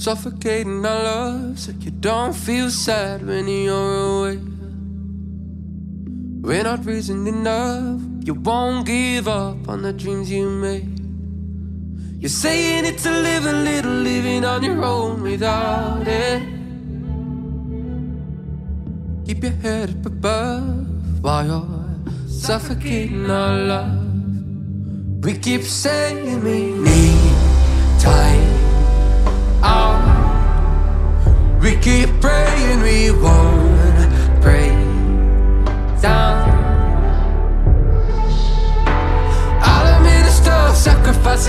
Suffocating our love so you don't feel sad when you're away. We're not reason enough. You won't give up on the dreams you made. You're saying it's a living, little living on your own without it. Keep your head up above while you're suffocating our love. We keep saying we need time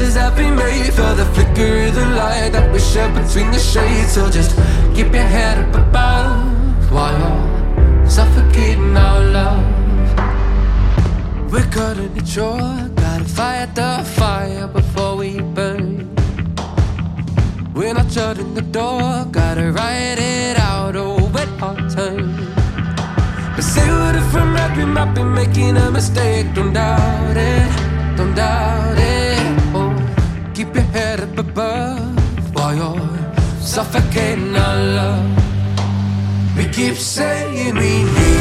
sacrifices have been made for the flicker of the light that we share between the shades. So just keep your head up above while you're suffocating our love. We're cutting it short, gotta fight the fire before we burn. We're not shutting the door, gotta write it out, oh, wet hot time. But say what if I'm rapping, might be making a mistake, don't doubt it, don't doubt our love. We keep saying we need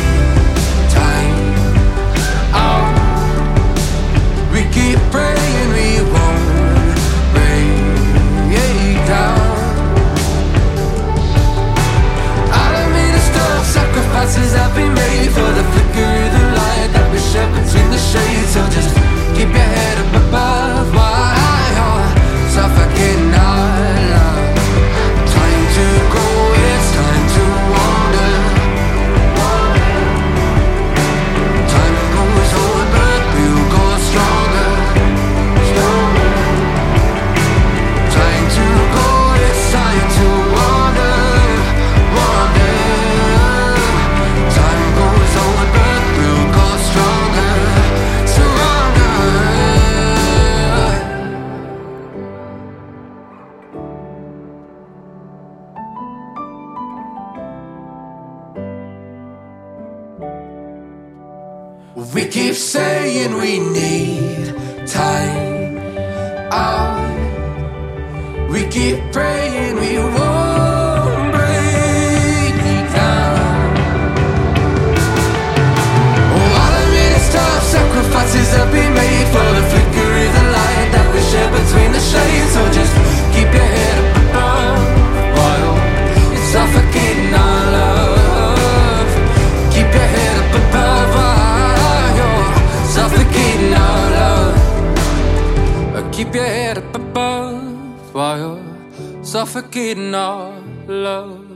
We keep saying we need time out. We keep praying we won't Keep your head up above while you're suffocating our love.